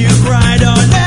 you cried on.